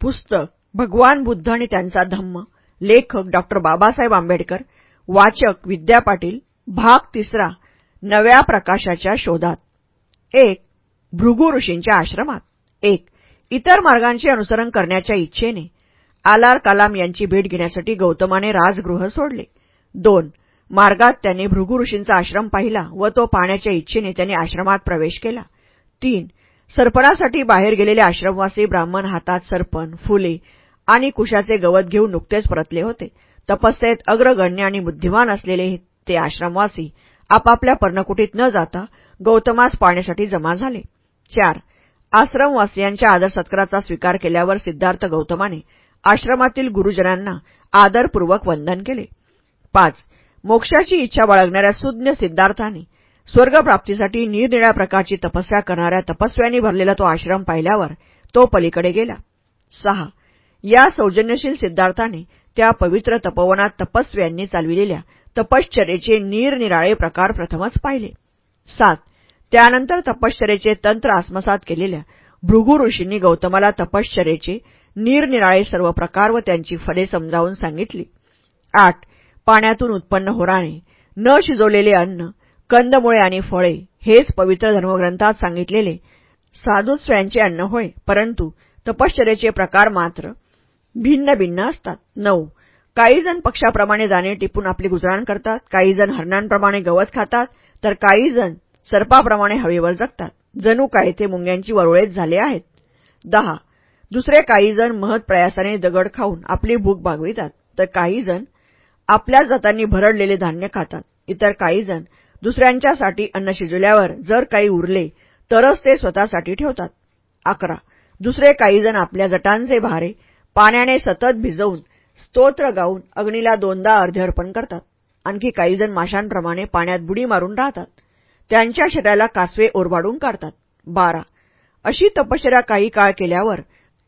पुस्तक भगवान बुद्ध आणि त्यांचा धम्म लेखक डॉक्टर बाबासाहेब आंबेडकर वाचक विद्या पाटील भाग तिसरा नव्या प्रकाशाच्या शोधात. एक भृगू ऋषींच्या आश्रमात. एक इतर मार्गांचे अनुसरण करण्याच्या इच्छेने आलार कलाम यांची भेट घेण्यासाठी गौतमाने राजगृह सोडले. दोन मार्गात त्यांनी भृगू ऋषींचा आश्रम पाहिला व तो पाहण्याच्या इच्छेने त्यांनी आश्रमात प्रवेश केला. तीन सरपणासाठी बाहेर गेलेले आश्रमवासी ब्राह्मण हातात सरपण फुले आणि कुशाचे गवत घेऊन नुकतेच परतले होते. तपस्येत अग्रगण्य आणि बुद्धिमान असलेले ते आश्रमवासी आपापल्या पर्णकुटीत न जाता गौतमास पाहण्यासाठी जमा झाले. चार. आश्रमवासियांच्या आदर सत्काराचा स्वीकार केल्यावर सिद्धार्थ गौतमाने आश्रमातील गुरुजनांना आदरपूर्वक वंदन केले. पाच. मोक्षाची इच्छा बाळगणाऱ्या सुज्ञ सिद्धार्थाने स्वर्गप्राप्तीसाठी निरनिळ्या प्रकारची तपस्या करणाऱ्या तपस्व्यांनी भरलेला तो आश्रम पाहिल्यावर तो पलीकडे गेला. सहा. या सौजन्यशील सिद्धार्थाने त्या पवित्र तपोवनात तपस्व्यांनी चालविलेल्या तपश्चरेचे निरनिराळे प्रकार प्रथमच पाहिले. सात. त्यानंतर तपश्चरेचे तंत्र आत्मसात केलेल्या भृगु ऋषींनी गौतमाला तपश्चरेचे निरनिराळे सर्व प्रकार व त्यांची फले समजावून सांगितली. आठ. पाण्यातून उत्पन्न होणारे न शिजवलेले अन्न कंदमुळे आणि फळे हेच पवित्र धर्मग्रंथात सांगितलेले. साधुस्वयांचे अन्न होय परंतु तपश्चर्याचे प्रकार मात्र भिन्न भिन्न असतात. नऊ. काही जण पक्षाप्रमाणे जाणे टिपून आपली गुजराण करतात काही जण हरणांप्रमाणे गवत खातात तर काही जण सर्पाप्रमाणे हवेवर जगतात. जणू काय ते मुंग्यांची वरोळेच झाले आहेत. दहा. दुसरे काही जण महत प्रयासाने दगड खाऊन आपली भूक भागवितात तर काही जण आपल्या जातांनी भरडलेले धान्य खातात. इतर काही जण दुसऱ्यांच्यासाठी अन्न शिजवल्यावर जर काही उरले तरच ते स्वतःसाठी ठेवतात. अकरा. दुसरे काही जण आपल्या जटांचे भारे पाण्याने सतत भिजवून स्तोत्र गाऊन अग्नीला दोनदा अर्धे अर्पण करतात. आणखी काहीजण माशांप्रमाणे पाण्यात बुडी मारून राहतात. त्यांच्या शरीराला कासवे ओरबाडून काढतात. बारा. अशी तपश्चर्या काही काळ केल्यावर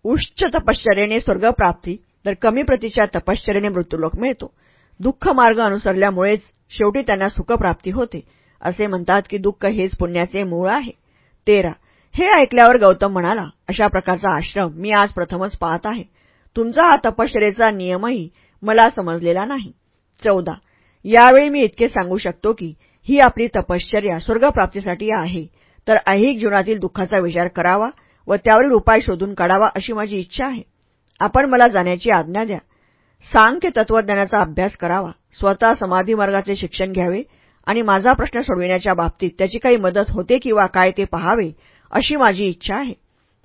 उच्च तपश्चर्याने स्वर्गप्राप्ती तर कमी प्रतीच्या तपश्चर्याने मृत्यूलोक मिळतो. दुःख मार्ग अनुसरल्यामुळेच शेवटी त्यांना सुखप्राप्ती होते. असे म्हणतात की दुःख हेच पुण्याचे मूळ आहे. तेरा. हे ऐकल्यावर गौतम म्हणाला अशा प्रकारचा आश्रम मी आज प्रथमच पाहत आहे. तुमचा हा तपश्चरेचा नियमही मला समजलेला नाही. चौदा. यावेळी मी इतके सांगू शकतो की ही आपली तपश्चर्या स्वर्गप्राप्तीसाठी आहे. तर ऐहिक जीवनातील दुःखाचा विचार करावा व त्यावरील उपाय शोधून काढावा अशी माझी इच्छा आहे. आपण मला जाण्याची आज्ञा द्या. सांख्य तत्वज्ञानाचा अभ्यास करावा स्वतः समाधी मार्गाचे शिक्षण घ्यावे आणि माझा प्रश्न सोडविण्याच्या बाबतीत त्याची काही मदत होते किंवा काय ते पहावे अशी माझी इच्छा आहे.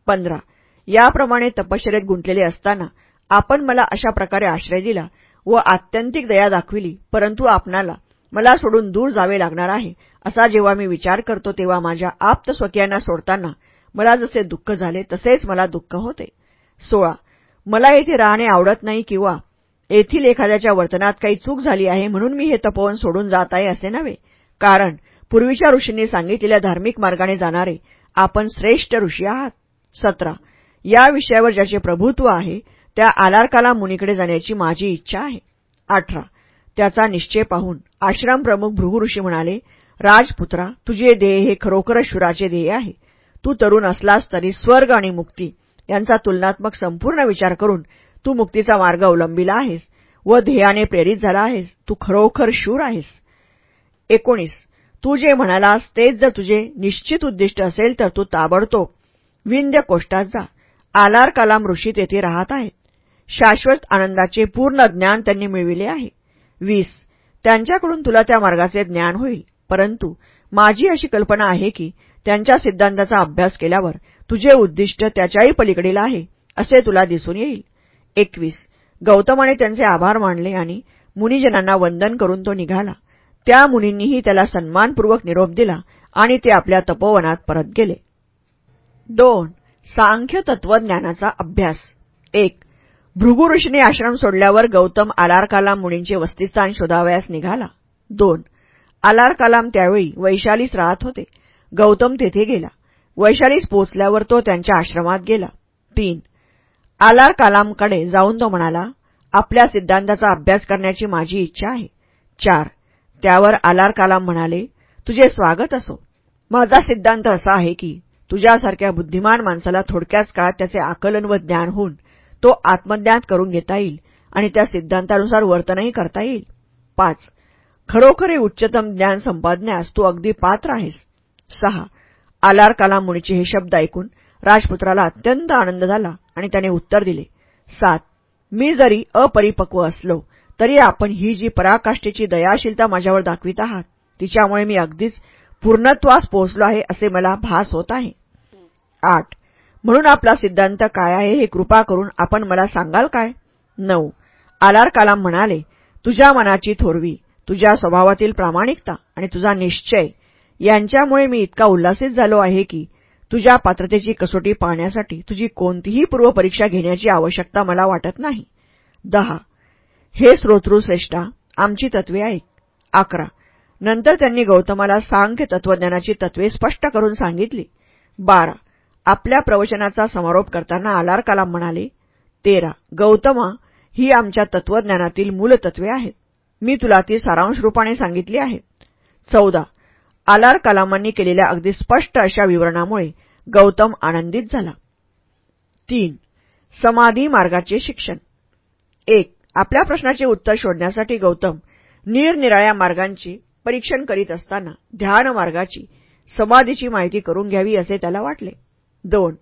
पंधरा. याप्रमाणे तपश्चर्येत गुंतलेले असताना आपण मला अशा प्रकारे आश्रय दिला व आत्यंतिक दया दाखविली परंतु आपणाला मला सोडून दूर जावे लागणार आहे असा जेव्हा मी विचार करतो तेव्हा माझ्या आप्त स्वकीयांना सोडताना मला जसे दुःख झाले तसेच मला दुःख होते. सोळा. मला येथे राहणे आवडत नाही किंवा येथील एखाद्याच्या वर्तनात काही चूक झाली आहे म्हणून मी हे तपोवन सोडून जात आहे असे नव्हे. कारण पूर्वीच्या ऋषींनी सांगितलेल्या धार्मिक मार्गाने जाणारे आपण श्रेष्ठ ऋषी आहात. सतरा. या विषयावर ज्याचे प्रभुत्व आहे त्या आलारकाला मुनीकडे जाण्याची माझी इच्छा आहे. अठरा. त्याचा निश्चय पाहून आश्रम प्रमुख भृगू ऋषी म्हणाले राजपुत्रा तुझे ध्येय हे खरोखरच शुराचे ध्येय आहे. तू तरुण असलास तरी स्वर्ग आणि मुक्ती यांचा तुलनात्मक संपूर्ण विचार करून तू मुक्तीचा मार्ग अवलंबिला आहेस व ध्येयाने प्रेरित झाला आहेस. तू खरोखर शूर आहेस. एकोणीस. तू जे म्हणालास तेच जर तुझे निश्चित उद्दिष्ट असेल तर तू ताबडतोब विंध्य कोष्टात जा. आलार कलाम ऋषी तेथे राहत आहेत. शाश्वत आनंदाचे पूर्ण ज्ञान त्यांनी मिळविले आहे. वीस. त्यांच्याकडून तुला त्या मार्गाचे ज्ञान होईल. परंतु माझी अशी कल्पना आहे की त्यांच्या सिद्धांताचा अभ्यास केल्यावर तुझे उद्दिष्ट त्याच्याही पलीकडील आहे असे तुला दिसून येईल. एकवीस. गौतमाने त्यांचे आभार मानले आणि मुनिजनांना वंदन करून तो निघाला. त्या मुनींनीही त्याला सन्मानपूर्वक निरोप दिला आणि ते आपल्या तपोवनात परत गेले. दोन. सांख्य तत्वज्ञानाचा अभ्यास. एक. भृगु ऋषीने आश्रम सोडल्यावर गौतम आलारकालाम मुनींचे वस्तिस्थान शोधावयास निघाला. दोन. आलारकालाम त्यावेळी वैशालीस राहत होते. गौतम तेथे गेला. वैशालीस पोचल्यावर तो त्यांच्या आश्रमात गेला. तीन. आलार कालामकडे जाऊन तो म्हणाला आपल्या सिद्धांताचा अभ्यास करण्याची माझी इच्छा आहे. चार त्यावर आलार कालाम म्हणाले तुझे स्वागत असो. माझा सिद्धांत असा आहे की तुझ्यासारख्या बुद्धिमान माणसाला थोडक्याच काळात त्याचे आकलन व ज्ञान होऊन तो आत्मज्ञात करून घेता येईल आणि त्या सिद्धांतानुसार वर्तनही करता येईल. पाच खरोखर उच्चतम ज्ञान संपादण्यास तू अगदी पात्र आहेस. सहा आलार कालाम मुनीचे हे शब्द ऐकून राजपुत्राला अत्यंत आनंद झाला. आणि त्याने उत्तर दिले सात मी जरी अपरिपक्व असलो तरी आपण ही जी पराकाष्ठेची दयाशीलता माझ्यावर दाखवित आहात तिच्यामुळे मी अगदीच पूर्णत्वास पोहोचलो आहे असे मला भास होत आहे. आठ म्हणून आपला सिद्धांत काय आहे हे कृपा करून आपण मला सांगाल काय? नऊ आलार कालाम म्हणाले तुझ्या मनाची थोरवी तुझ्या स्वभावातील प्रामाणिकता आणि तुझा निश्चय यांच्यामुळे मी इतका उल्लासित झालो आहे की तुझ्या पात्रतेची कसोटी पाहण्यासाठी तुझी कोणतीही पूर्वपरीक्षा घेण्याची आवश्यकता मला वाटत नाही. दहा. हे श्रोतृश्रेष्ठा आमची तत्वे ऐक अकरा. नंतर त्यांनी गौतमाला सांख्य तत्वज्ञानाची तत्वे स्पष्ट करून सांगितली. बारा. आपल्या प्रवचनाचा समारोप करताना आलार कलाम म्हणाले तेरा. गौतमा ही आमच्या तत्वज्ञानातील मूलतत्वे आहेत. मी तुला ती सारांश रूपाने सांगितली आहेत चौदा. आलार कलामांनी केलेल्या अगदी स्पष्ट अशा विवरणामुळे गौतम आनंदित झाला. तीन समाधी मार्गाचे शिक्षण. एक आपल्या प्रश्नाचे उत्तर शोधण्यासाठी गौतम निरनिराळ्या मार्गांचे परीक्षण करीत असताना ध्यान मार्गाची समाधीची माहिती करून घ्यावी असे त्याला वाटले. दोन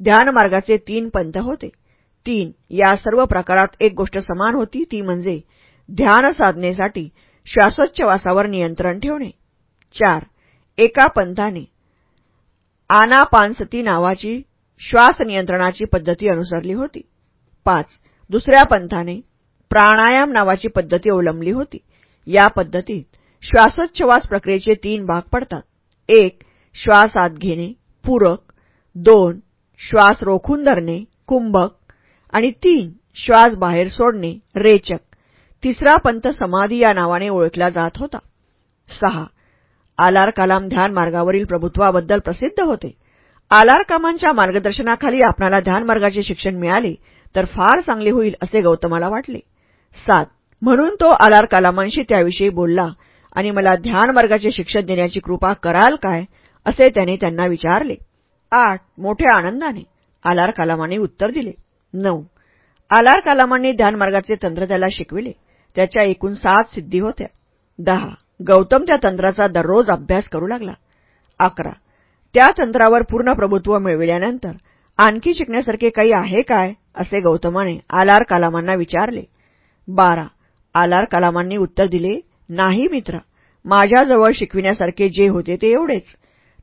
ध्यान मार्गाचे तीन पंथ होते. तीन या सर्व प्रकारात एक गोष्ट समान होती ती म्हणजे ध्यान साधनेसाठी श्वासोच्छवासावर नियंत्रण ठेवणे. चार. एका पंथाने आनापानसती नावाची श्वास नियंत्रणाची पद्धती अनुसरली होती. पाच. दुसऱ्या पंथाने प्राणायाम नावाची पद्धती अवलंबली होती. या पद्धतीत श्वासोच्छवास प्रक्रियेचे तीन भाग पडतात. एक. श्वास आत घेणे पूरक. दोन. श्वास रोखून धरणे कुंभक. आणि तीन. श्वास बाहेर सोडणे रेचक. तिसरा पंथ समाधी या नावाने ओळखला जात होता. सहा. आलार कलाम ध्यान मार्गावरील प्रभुत्वाबद्दल प्रसिद्ध होते. आलार कामांच्या मार्गदर्शनाखाली आपणाला ध्यान मार्गाचे शिक्षण मिळाले तर फार चांगले होईल असे गौतमाला वाटले. सात. म्हणून तो आलार कलामांशी त्याविषयी बोलला आणि मला ध्यान मार्गाचे शिक्षण देण्याची कृपा कराल काय? असे त्याने त्यांना विचारले. आठ. मोठ्या आनंदाने. आलार कलामांनी उत्तर दिले. नऊ. आलार कलामांनी ध्यानमार्गाचे तंत्र त्याला शिकविले. त्याच्या एकूण सात सिद्धी होत्या. दहा. गौतम त्या तंत्राचा दररोज अभ्यास करू लागला. अकरा. त्या तंत्रावर पूर्ण प्रभुत्व मिळविल्यानंतर आणखी शिकण्यासारखे काही आहे काय? असे गौतमाने आलार कलामांना विचारले. बारा. आलार कलामांनी उत्तर दिले नाही मित्र माझ्याजवळ शिकविण्यासारखे जे होते ते एवढेच.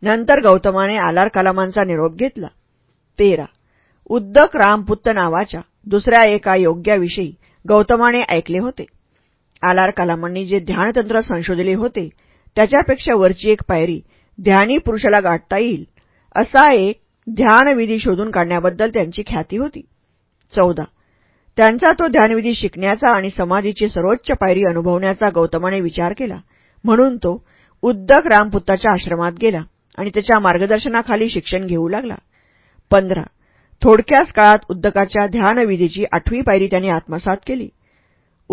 नंतर गौतमाने आलार कलामांचा निरोप घेतला. तेरा. उद्दक रामपुत्त नावाच्या दुसऱ्या एका योग्याविषयी गौतमाने ऐकले होते. आलार कलामांनी जे ध्यानतंत्र संशोधले होते त्याच्यापेक्षा वरची एक पायरी ध्यानी पुरुषाला गाठता येईल असा एक ध्यानविधी शोधून काढण्याबद्दल त्यांची ख्याती होती. चौदा. त्यांचा तो ध्यानविधी शिकण्याचा आणि समाधीची सर्वोच्च पायरी अनुभवण्याचा गौतमाने विचार केला. म्हणून तो उद्दक रामपुत्ताच्या आश्रमात गेला आणि त्याच्या मार्गदर्शनाखाली शिक्षण घेऊ लागला. पंधरा. थोडक्याच काळात उद्दकाच्या ध्यानविधीची आठवी पायरी त्यांनी आत्मसात केली.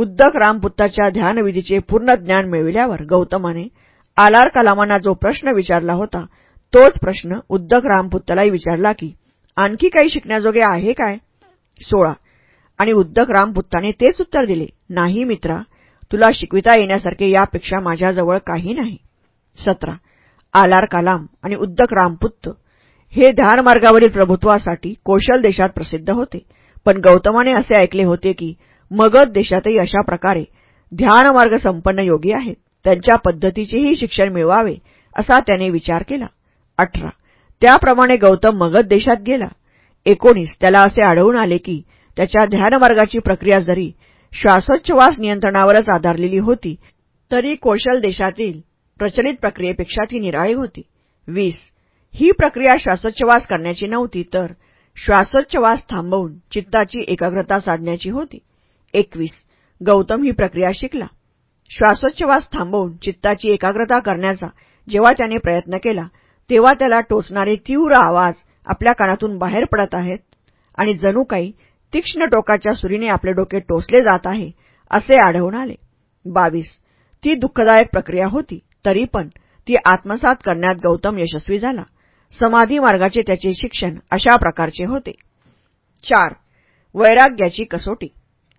उद्दक रामपुत्ताच्या ध्यानविधीचे पूर्ण ज्ञान मिळविल्यावर गौतमाने आलार कलामांना जो प्रश्न विचारला होता तोच प्रश्न उद्दक रामपुत्तालाही विचारला की आणखी काही शिकण्याजोगे आहे काय? सोळा. आणि उद्दक रामपुत्ताने तेच उत्तर दिले नाही मित्रा तुला शिकविता येण्यासारखे यापेक्षा माझ्याजवळ काही नाही. सतरा. आलार कलाम आणि उद्दक रामपुत्त हे ध्यानमार्गावरील प्रभुत्वासाठी कौशल देशात प्रसिद्ध होते. पण गौतमाने असे ऐकले होते की मगध देशातही अशा प्रकारे ध्यानमार्ग संपन्न योगी आहेत त्यांच्या पद्धतीचेही शिक्षण मिळवावे असा त्याने विचार केला. अठरा. त्याप्रमाणे गौतम मगध देशात गेला. एकोणीस. त्याला असे आढळून आले की त्याच्या ध्यानमार्गाची प्रक्रिया जरी श्वासोच्छवास नियंत्रणावरच आधारलेली होती तरी कौशल देशातील प्रचलित प्रक्रियेपेक्षा ती निराळी होती. वीस. ही प्रक्रिया श्वासोच्छवास करण्याची नव्हती तर श्वासोच्छवास थांबवून चित्ताची एकाग्रता साधण्याची होती. एकवीस. गौतम ही प्रक्रिया शिकला. श्वासोच्छवास थांबवून चित्ताची एकाग्रता करण्याचा जेव्हा त्याने प्रयत्न केला तेव्हा त्याला टोचणारे तीव्र आवाज आपल्या कानातून बाहेर पडत आहेत आणि जणू काही तीक्ष्ण टोकाच्या सुरीने आपले डोके टोचले जात आहे असे आढळून आले. बावीस. ती दुःखदायक प्रक्रिया होती तरी पण ती आत्मसात करण्यात गौतम यशस्वी झाला. समाधी मार्गाचे त्याचे शिक्षण अशा प्रकारचे होते. चार. वैराग्याची कसोटी.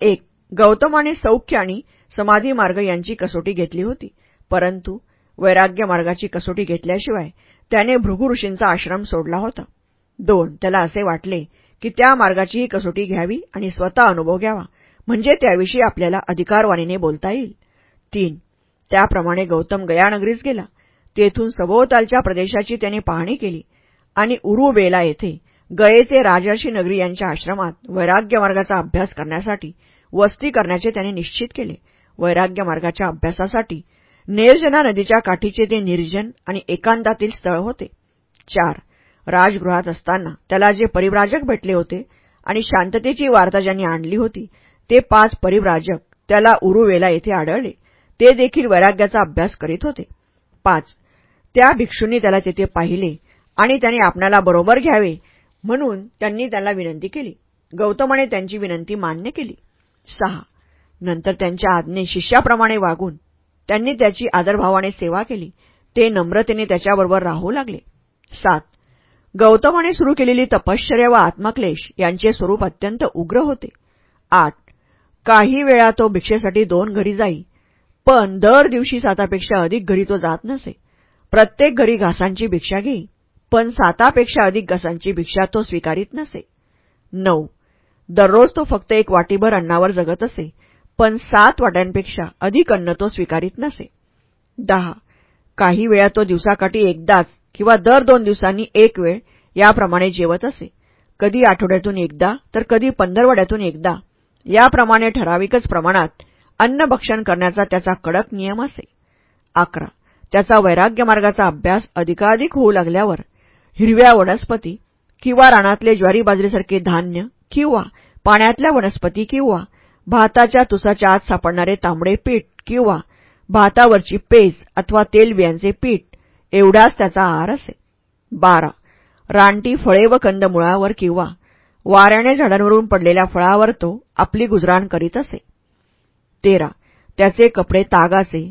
एक गौतमाने सौख्य आणि समाधी मार्ग यांची कसोटी घेतली होती. परंतु वैराग्य मार्गाची कसोटी घेतल्याशिवाय त्याने भृगु ऋषींचा आश्रम सोडला होता. दोन त्याला असे वाटले की त्या मार्गाचीही कसोटी घ्यावी आणि स्वतः अनुभव घ्यावा म्हणजे त्याविषयी आपल्याला अधिकारवाणीने बोलता येईल. तीन त्याप्रमाणे गौतम गयानगरीस गेला. तेथून सभोवतालच्या प्रदेशाची त्याने पाहणी केली आणि उरुबेला येथे गयेचे राजर्षी नगरी यांच्या आश्रमात वैराग्य मार्गाचा अभ्यास करण्यासाठी वस्ती करण्याचे त्याने निश्चित केले. वैराग्य मार्गाच्या अभ्यासासाठी निर्जना नदीच्या काठीचे ते निर्जन आणि एकांतातील स्थळ होते. चार. राजगृहात असताना त्याला जे परिव्राजक भेटले होते आणि शांततेची वार्ता ज्यांनी आणली होती ते पाच परिव्राजक त्याला उरुवेला येथे आढळले. ते देखील वैराग्याचा अभ्यास करीत होते. पाच. त्या भिक्षूंनी त्याला तेथे पाहिले आणि त्याने आपणाला बरोबर घ्यावे म्हणून त्यांनी त्याला विनंती केली. गौतमाने त्यांची विनंती मान्य केली. सहा. नंतर त्यांच्या आज्ञे शिष्याप्रमाणे वागून त्यांनी त्याची आदरभावाने सेवा केली. ते नम्रतेने त्याच्याबरोबर राहू लागले. सात. गौतमाने सुरू केलेली तपश्चर्या व आत्मक्लेश यांचे स्वरूप अत्यंत उग्र होते. आठ. काही वेळा तो भिक्षेसाठी दोन घरी जाई पण दर दिवशी सातापेक्षा अधिक घरी तो जात नसे. प्रत्येक घरी घासांची भिक्षा घेई पण सातापेक्षा अधिक घासांची भिक्षा तो स्वीकारीत नसे. नऊ. दररोज तो फक्त एक वाटीभर अन्नावर जगत असे पण सात वाट्यांपेक्षा अधिक अन्न तो स्वीकारित नसे. दहा. काही वेळा तो दिवसाकाठी एकदाच किंवा दर दोन दिवसांनी एक वेळ याप्रमाणे जेवत असे. कधी आठवड्यातून एकदा तर कधी पंधरवड्यातून एकदा. याप्रमाणे ठराविकच प्रमाणात अन्नभक्षण करण्याचा त्याचा कडक नियम असे. अकरा. त्याचा वैराग्य मार्गाचा अभ्यास अधिकाधिक होऊ लागल्यावर हिरव्या वनस्पती किंवा रानातले ज्वारी बाजरीसारखे धान्य किंवा पाण्यातल्या वनस्पती किंवा भाताच्या तुसाच्या आत सापडणारे तांबडे पीठ किंवा भातावरची पेज अथवा तेलबियांचे पीठ एवढाच त्याचा आहार असे. बारा. रानटी फळे व कंदमुळावर किंवा वाऱ्याने झाडांवरून पडलेल्या फळावर तो आपली गुजराण करीत असे. तेरा. त्याचे कपडे तागाचे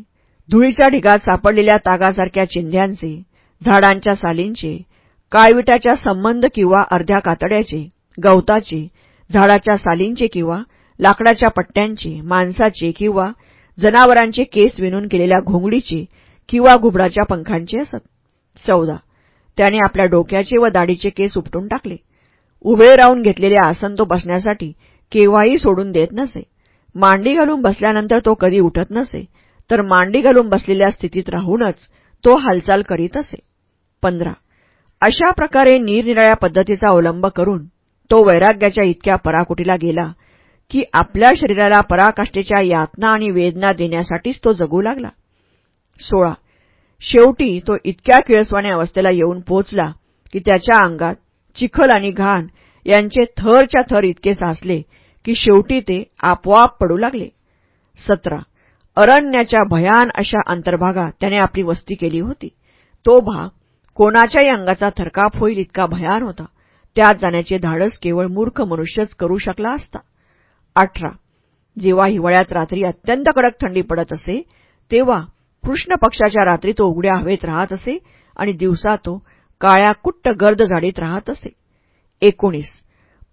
धुळीच्या ढिगात सापडलेल्या तागासारख्या चिंध्यांचे झाडांच्या सालींचे काळविटाच्या संबंध किंवा अर्ध्या कातड्याचे गवताचे झाडाच्या सालींचे किंवा लाकडाच्या पट्ट्यांचे माणसाचे किंवा जनावरांचे केस विणून केलेल्या घोंगडीचे किंवा घुबडाच्या पंखांचे असत. चौदा. त्याने आपल्या डोक्याचे व दाढीचे केस उपटून टाकले. उभे राहून घेतलेले आसन तो बसण्यासाठी केव्हाही सोडून देत नसे. मांडी घालून बसल्यानंतर तो कधी उठत नसे तर मांडी घालून बसलेल्या स्थितीत राहूनच तो हालचाल करीत असे. पंधरा. अशा प्रकारे निरनिराळ्या पद्धतीचा अवलंब करून तो वैराग्याच्या इतक्या पराकुटीला गेला की आपल्या शरीराला पराकाष्ठेच्या यातना आणि वेदना देण्यासाठीच तो जगू लागला. सोळा. शेवटी तो इतक्या किळसवाने अवस्थेला येऊन पोचला की त्याच्या अंगात चिखल आणि घाण यांचे थरच्या थर इतके साचले की शेवटी ते आपोआप पडू लागले. सतरा. अरण्याच्या भयान अशा अंतर्भागात त्याने आपली वस्ती केली होती. तो भाग कोणाच्याही अंगाचा थरकाप होईल इतका भयान होता. त्यात जाण्याचे धाडस केवळ मूर्ख मनुष्यच करू शकला असता. अठरा. जेव्हा हिवाळ्यात रात्री अत्यंत कडक थंडी पडत असे तेव्हा कृष्ण पक्षाच्या रात्री तो उघड्या हवेत राहत असे आणि दिवसा तो काळ्या कुट्ट गर्द झाडीत राहत असे. एकोणीस.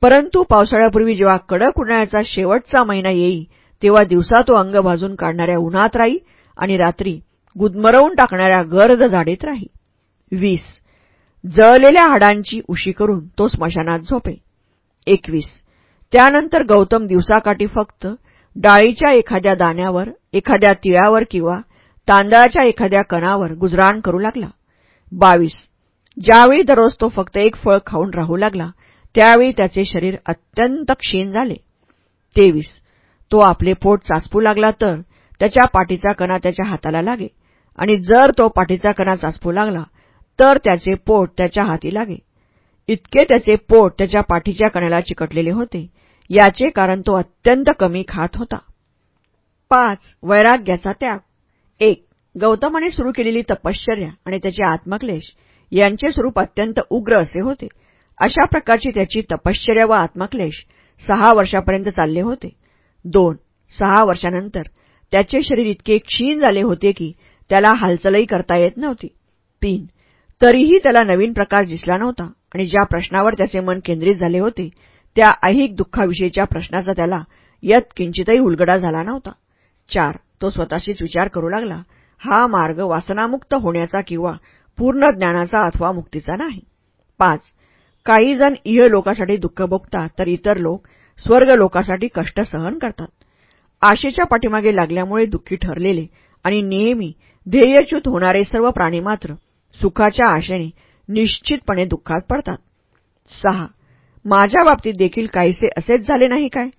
परंतु पावसाळ्यापूर्वी जेव्हा कडक उन्हाळ्याचा शेवटचा महिना येई तेव्हा दिवसा तो अंग भाजून काढणाऱ्या उन्हात राही आणि रात्री गुदमरवून टाकणाऱ्या गर्द झाडीत राही. वीस. जळलेल्या हाडांची उशी करून तो स्मशानात झोपे एकवीस. त्यानंतर गौतम दिवसाकाठी फक्त डाळीच्या एखाद्या दाण्यावर एखाद्या तिळावर किंवा तांदळाच्या एखाद्या कणावर गुजराण करू लागला. बावीस. ज्यावेळी दररोज तो फक्त एक फळ खाऊन राहू लागला त्यावेळी त्याचे शरीर अत्यंत क्षीण झाले. तेवीस. तो आपले पोट चाचपू लागला तर त्याच्या पाठीचा कणा त्याच्या हाताला लागे आणि जर तो पाठीचा कणा चाचपू लागला तर त्याचे पोट त्याच्या हाती लागे. इतके त्याचे पोट त्याच्या पाठीच्या कण्याला चिकटलेले होते. याचे कारण तो अत्यंत कमी खात होता. पाच. वैराग्याचा त्याग. एक. गौतमाने सुरू केलेली तपश्चर्या आणि त्याचे आत्मक्लेश यांचे स्वरूप अत्यंत उग्र असे होते. अशा प्रकारची त्याची तपश्चर्या व आत्मक्लेश सहा वर्षापर्यंत चालले होते. दोन. सहा वर्षानंतर त्याचे शरीर इतके क्षीण झाले होते की त्याला हालचालही करता येत नव्हती. तीन. तरीही त्याला नवीन प्रकार दिसला नव्हता. आणि ज्या प्रश्नावर त्याचे मन केंद्रित झाले होते त्या ऐहिक दुःखाविषयीच्या प्रश्नाचा त्याला यत किंचितही उलगडा झाला नव्हता. चार तो स्वतःशीच विचार करू लागला. हा मार्ग वासनामुक्त होण्याचा किंवा पूर्ण ज्ञानाचा अथवा मुक्तीचा नाही. पाच काही जण इह लोकासाठी दुःख भोगतात तर इतर लोक स्वर्ग लोकासाठी कष्ट सहन करतात. आशेच्या पाठीमागे लागल्यामुळे दुःखी ठरलेले आणि नेहमी ध्येयच्युत होणारे सर्व प्राणी मात्र सुखाच्या आशेने निश्चितपणे दुःखात पडतात. सहा. माझ्या बाबतीत देखील काहीसे असेच झाले नाही काय?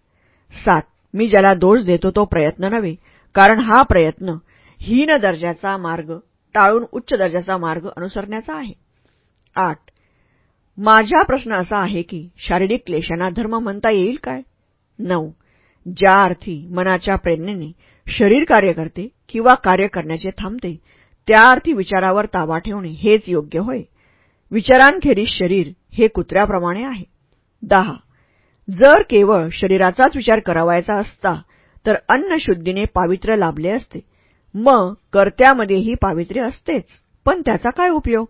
सात. मी ज्याला दोष देतो तो प्रयत्न नव्हे कारण हा प्रयत्न हीन दर्जाचा मार्ग टाळून उच्च दर्जाचा मार्ग अनुसरण्याचा आहे. आठ. माझा प्रश्न असा आहे की शारीरिक क्लेशांना धर्म म्हणता येईल काय? नऊ. ज्या अर्थी मनाच्या प्रेरणेने शरीर कार्य करते किंवा कार्य करण्याचे थांबते त्या अर्थी विचारावर ताबा ठेवणे हेच योग्य होय. विचारांखेरीज शरीर हे कुत्र्याप्रमाणे आहे. दहा. जर केवळ शरीराचाच विचार करावायचा असता तर अन्नशुद्धीने पावित्र्य लाभले असते. मग कर्त्यामध्येही पावित्र्य असतेच. पण त्याचा काय उपयोग?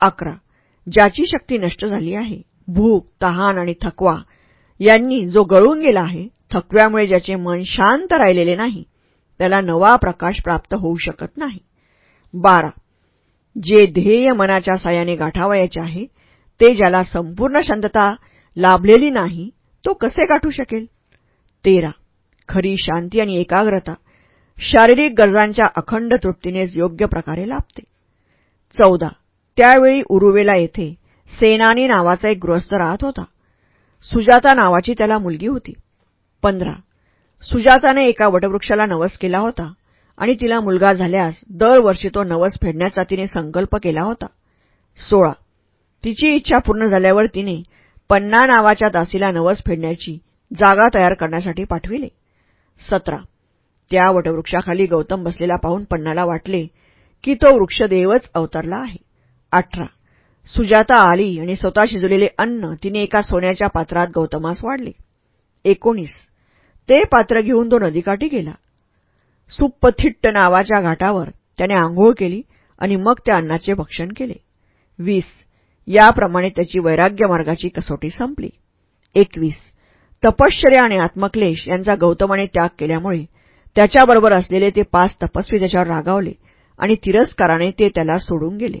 अकरा. ज्याची शक्ती नष्ट झाली आहे भूक तहान आणि थकवा यांनी जो गळून गेला आहे थकव्यामुळे ज्याचे मन शांत राहिलेले नाही त्याला नवा प्रकाश प्राप्त होऊ शकत नाही. बारा. जे ध्येय मनाच्या सायाने गाठावयाचे आहे ते ज्याला संपूर्ण शांतता लाभलेली नाही तो कसे गाठू शकेल? तेरा. खरी शांती आणि एकाग्रता शारीरिक गरजांच्या अखंड तृप्तीनेच योग्य प्रकारे लाभते. चौदा. त्यावेळी उरुवेला येथे सेनानी नावाचा एक गृहस्थ राहत होता. सुजाता नावाची त्याला मुलगी होती. पंधरा. सुजाताने एका वटवृक्षाला नवस केला होता. आणि तिला मुलगा झाल्यास दरवर्षी तो नवस फेडण्याचा तिने संकल्प केला होता. सोळा. तिची इच्छा पूर्ण झाल्यावर तिने पन्ना नावाच्या दासीला नवस फेडण्याची जागा तयार करण्यासाठी पाठविले. सतरा. त्या वटवृक्षाखाली गौतम बसलेला पाहून पन्नाला वाटले की तो वृक्षदेवच अवतरला आहे. अठरा. सुजाता आली आणि स्वतः शिजवलेले अन्न तिने एका सोन्याच्या पात्रात गौतमास वाढले. एकोणीस. ते पात्र घेऊन तो नदीकाठी गेला. सुपथिट्ट नावाच्या घाटावर त्याने आंघोळ केली आणि मग त्या अन्नाचे भक्षण केले. वीस. याप्रमाणे त्याची वैराग्य मार्गाची कसोटी संपली. एकवीस. तपश्चर्या आणि आत्मक्लेश यांचा गौतमाने त्याग केल्यामुळे त्याच्याबरोबर असलेले ते पाच तपस्वी त्याच्यावर रागावले आणि तिरस्काराने ते त्याला सोडून गेले.